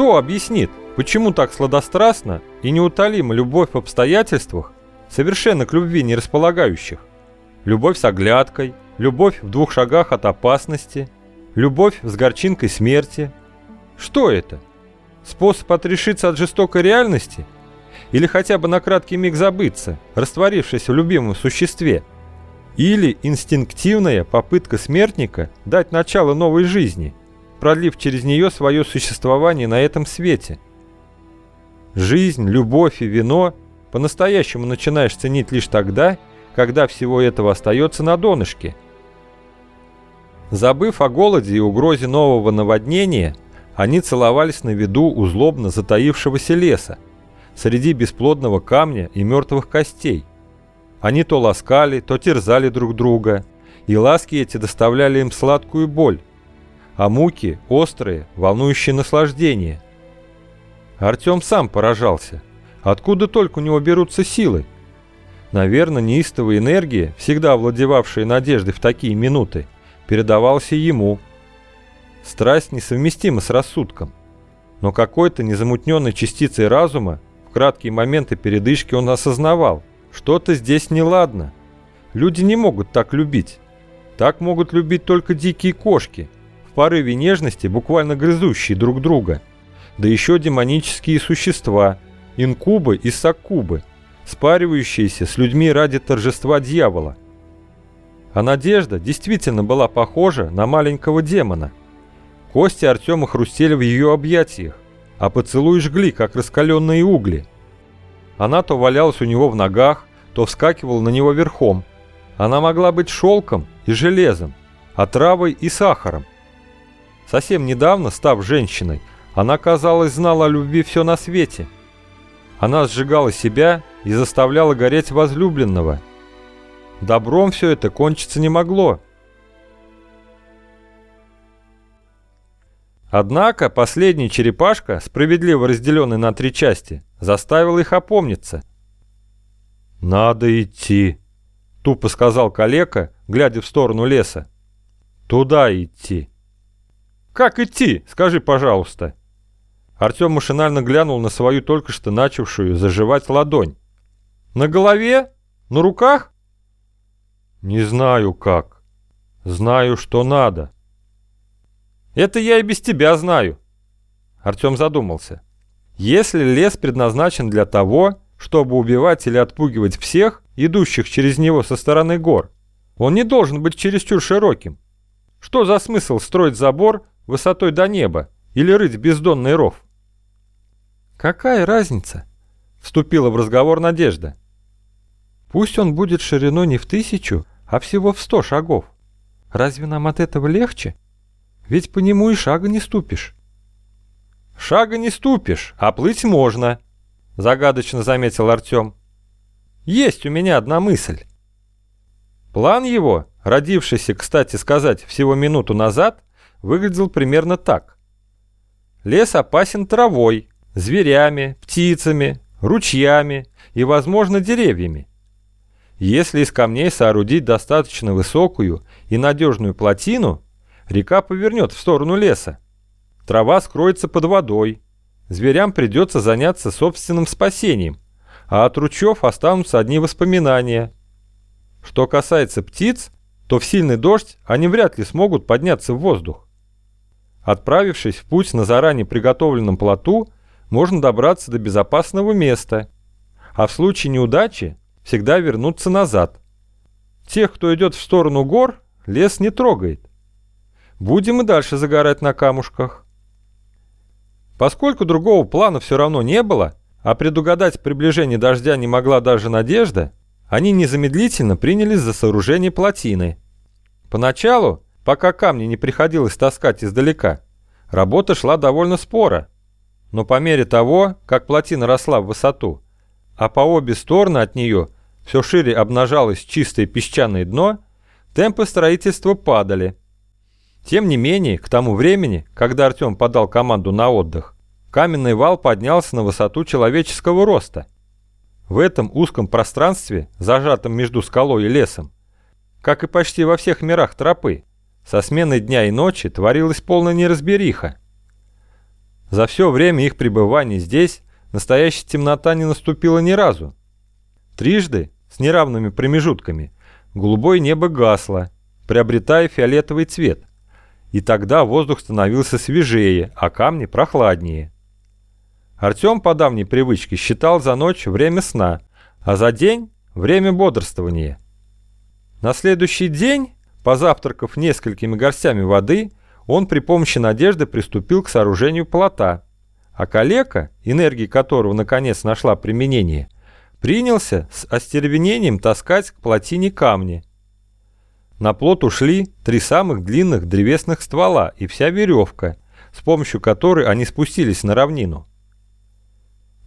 Кто объяснит, почему так сладострастно и неутолима любовь в обстоятельствах, совершенно к любви не располагающих? Любовь с оглядкой, любовь в двух шагах от опасности, любовь с горчинкой смерти. Что это? Способ отрешиться от жестокой реальности? Или хотя бы на краткий миг забыться, растворившись в любимом существе? Или инстинктивная попытка смертника дать начало новой жизни, продлив через нее свое существование на этом свете? Жизнь, любовь и вино по-настоящему начинаешь ценить лишь тогда, когда всего этого остается на донышке. Забыв о голоде и угрозе нового наводнения, они целовались на виду у злобно затаившегося леса, среди бесплодного камня и мертвых костей. Они то ласкали, то терзали друг друга, и ласки эти доставляли им сладкую боль, а муки – острые, волнующие наслаждение. Артем сам поражался. Откуда только у него берутся силы? Наверное, неистовая энергия, всегда овладевавшая надеждой в такие минуты, передавалась ему. Страсть несовместима с рассудком. Но какой-то незамутненной частицей разума в краткие моменты передышки он осознавал – что-то здесь неладно. Люди не могут так любить. Так могут любить только дикие кошки, порыве нежности буквально грызущие друг друга. Да еще демонические существа, инкубы и саккубы, спаривающиеся с людьми ради торжества дьявола. А Надежда действительно была похожа на маленького демона. Кости Артема хрустели в ее объятиях, а поцелуи жгли, как раскаленные угли. Она то валялась у него в ногах, то вскакивала на него верхом. Она могла быть шелком и железом, отравой и сахаром. Совсем недавно, став женщиной, она, казалось, знала о любви все на свете. Она сжигала себя и заставляла гореть возлюбленного. Добром все это кончиться не могло. Однако последняя черепашка, справедливо разделенная на три части, заставил их опомниться. «Надо идти», — тупо сказал калека, глядя в сторону леса. «Туда идти». «Как идти? Скажи, пожалуйста». Артем машинально глянул на свою только что начавшую заживать ладонь. «На голове? На руках?» «Не знаю как. Знаю, что надо». «Это я и без тебя знаю». Артем задумался. Если лес предназначен для того, чтобы убивать или отпугивать всех, идущих через него со стороны гор, он не должен быть чересчур широким. Что за смысл строить забор высотой до неба или рыть бездонный ров? «Какая разница?» — вступила в разговор Надежда. «Пусть он будет шириной не в тысячу, а всего в сто шагов. Разве нам от этого легче? Ведь по нему и шага не ступишь». «Шага не ступишь, а плыть можно», — загадочно заметил Артем. «Есть у меня одна мысль». План его, родившийся, кстати сказать, всего минуту назад, выглядел примерно так. Лес опасен травой, зверями, птицами, ручьями и, возможно, деревьями. Если из камней соорудить достаточно высокую и надежную плотину, река повернет в сторону леса. Трава скроется под водой. Зверям придется заняться собственным спасением, а от ручьев останутся одни воспоминания. Что касается птиц, то в сильный дождь они вряд ли смогут подняться в воздух. Отправившись в путь на заранее приготовленном плоту, можно добраться до безопасного места, а в случае неудачи всегда вернуться назад. Тех, кто идет в сторону гор, лес не трогает. Будем и дальше загорать на камушках. Поскольку другого плана все равно не было, а предугадать приближение дождя не могла даже Надежда, они незамедлительно принялись за сооружение плотины. Поначалу, пока камни не приходилось таскать издалека, работа шла довольно споро. Но по мере того, как плотина росла в высоту, а по обе стороны от нее все шире обнажалось чистое песчаное дно, темпы строительства падали – тем не менее, к тому времени, когда Артем подал команду на отдых, каменный вал поднялся на высоту человеческого роста. В этом узком пространстве, зажатом между скалой и лесом, как и почти во всех мирах тропы, со сменой дня и ночи творилась полная неразбериха. За все время их пребывания здесь настоящая темнота не наступила ни разу. Трижды, с неравными промежутками, голубое небо гасло, приобретая фиолетовый цвет, и тогда воздух становился свежее, а камни прохладнее. Артем по давней привычке считал за ночь время сна, а за день – время бодрствования. На следующий день, позавтракав несколькими горстями воды, он при помощи надежды приступил к сооружению плота, а калека, энергия которого наконец нашла применение, принялся с остервенением таскать к плотине камни. На плот ушли три самых длинных древесных ствола и вся веревка, с помощью которой они спустились на равнину.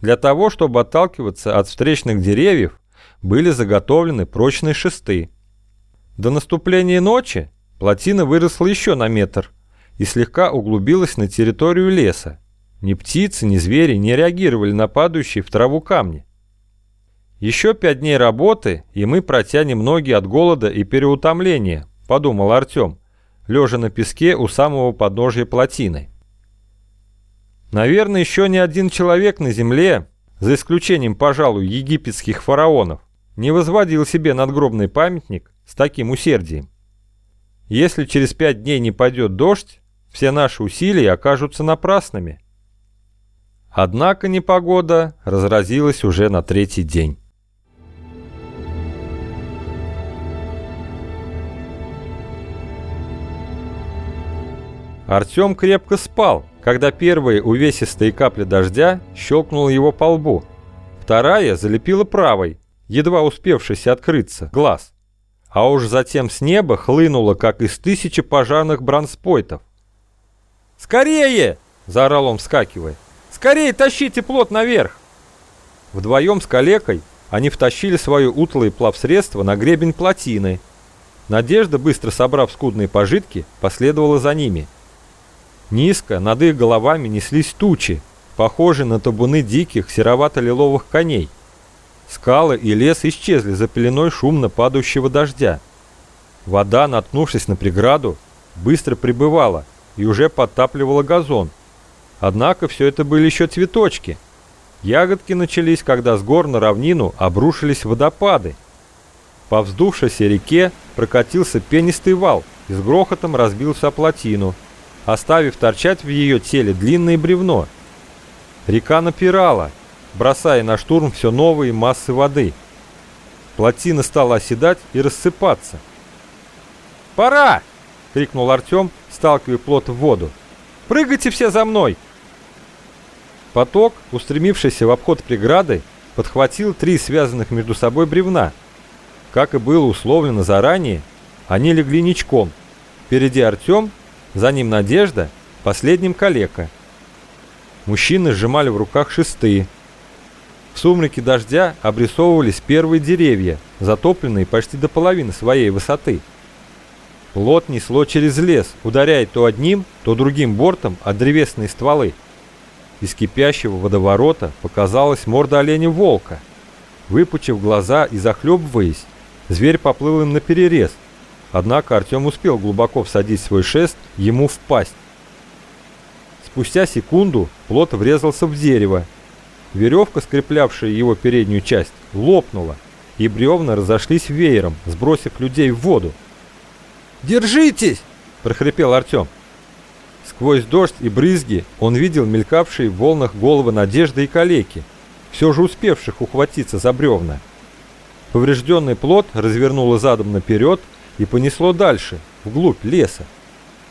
Для того, чтобы отталкиваться от встречных деревьев, были заготовлены прочные шесты. До наступления ночи плотина выросла еще на метр и слегка углубилась на территорию леса. Ни птицы, ни звери не реагировали на падающие в траву камни. Еще пять дней работы, и мы протянем ноги от голода и переутомления, подумал Артем, лежа на песке у самого подножья плотины. Наверное, еще ни один человек на земле, за исключением, пожалуй, египетских фараонов, не возводил себе надгробный памятник с таким усердием. Если через пять дней не пойдет дождь, все наши усилия окажутся напрасными. Однако непогода разразилась уже на третий день. Артем крепко спал, когда первая увесистая капля дождя щелкнула его по лбу. Вторая залепила правой, едва успевшийся открыться, глаз. А уж затем с неба хлынуло, как из тысячи пожарных бронспойтов. «Скорее!» – заорал он, вскакивая. «Скорее тащите плот наверх!» Вдвоем с калекой они втащили свое утлое плавсредство на гребень плотины. Надежда, быстро собрав скудные пожитки, последовала за ними. Низко над их головами неслись тучи, похожие на табуны диких серовато-лиловых коней – Скалы и лес исчезли за пеленой шумно падающего дождя. Вода, наткнувшись на преграду, быстро прибывала и уже подтапливала газон. Однако все это были еще цветочки. Ягодки начались, когда с гор на равнину обрушились водопады. По вздувшейся реке прокатился пенистый вал и с грохотом разбился о плотину, оставив торчать в ее теле длинное бревно. Река напирала – бросая на штурм все новые массы воды. Плотина стала оседать и рассыпаться. «Пора!» — крикнул Артем, сталкивая плот в воду. «Прыгайте все за мной!» Поток, устремившийся в обход преграды, подхватил три связанных между собой бревна. Как и было условлено заранее, они легли ничком. Впереди Артем, за ним Надежда, последним калека. Мужчины сжимали в руках шесты, в сумраке дождя обрисовывались первые деревья, затопленные почти до половины своей высоты. Плот несло через лес, ударяя то одним, то другим бортом от древесные стволы. Из кипящего водоворота показалась морда оленя-волка. Выпучив глаза и захлебываясь, зверь поплыл им на перерез. Однако Артем успел глубоко всадить свой шест ему в пасть. Спустя секунду плот врезался в дерево Веревка, скреплявшая его переднюю часть, лопнула, и бревна разошлись веером, сбросив людей в воду. «Держитесь!» – прохрипел Артем. Сквозь дождь и брызги он видел мелькавшие в волнах головы Надежды и Калеки, все же успевших ухватиться за бревна. Поврежденный плод развернуло задом наперед и понесло дальше, вглубь леса.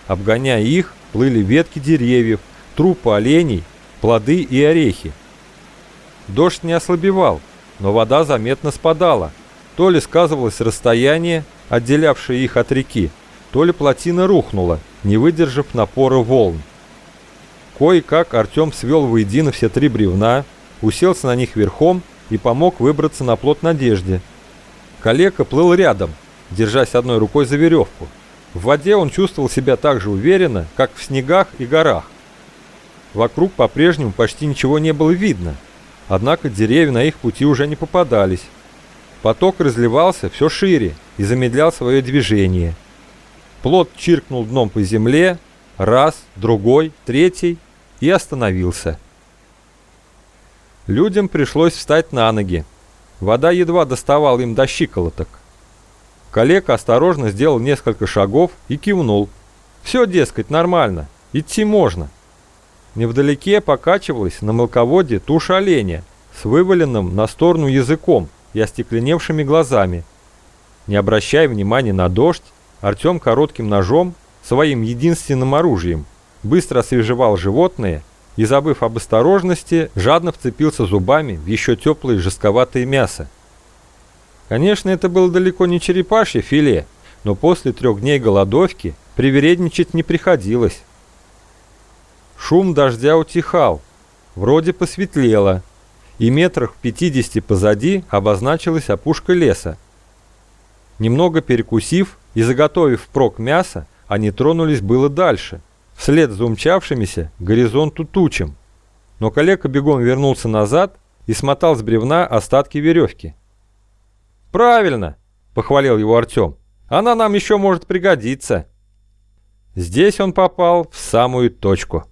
Обгоняя их, плыли ветки деревьев, трупы оленей, плоды и орехи. Дождь не ослабевал, но вода заметно спадала. То ли сказывалось расстояние, отделявшее их от реки, то ли плотина рухнула, не выдержав напора волн. Кое-как Артем свел воедино все три бревна, уселся на них верхом и помог выбраться на плот Надежде. Калека плыл рядом, держась одной рукой за веревку. В воде он чувствовал себя так же уверенно, как в снегах и горах. Вокруг по-прежнему почти ничего не было видно – Однако деревья на их пути уже не попадались. Поток разливался все шире и замедлял свое движение. Плот чиркнул дном по земле, раз, другой, третий, и остановился. Людям пришлось встать на ноги. Вода едва доставала им до щиколоток. Коллега осторожно сделал несколько шагов и кивнул. «Все, дескать, нормально. Идти можно». Невдалеке покачивалась на мелководье туша оленя с вываленным на сторону языком и остекленевшими глазами. Не обращая внимания на дождь, Артем коротким ножом, своим единственным оружием, быстро освежевал животное и, забыв об осторожности, жадно вцепился зубами в еще теплое жестковатое мясо. Конечно, это было далеко не черепашье филе, но после трех дней голодовки привередничать не приходилось. Шум дождя утихал, вроде посветлело, и метрах в пятидесяти позади обозначилась опушка леса. Немного перекусив и заготовив прок мяса, они тронулись было дальше, вслед за умчавшимися горизонту тучам. Но коллега бегом вернулся назад и смотал с бревна остатки веревки. «Правильно!» – похвалил его Артем. «Она нам еще может пригодиться». Здесь он попал в самую точку –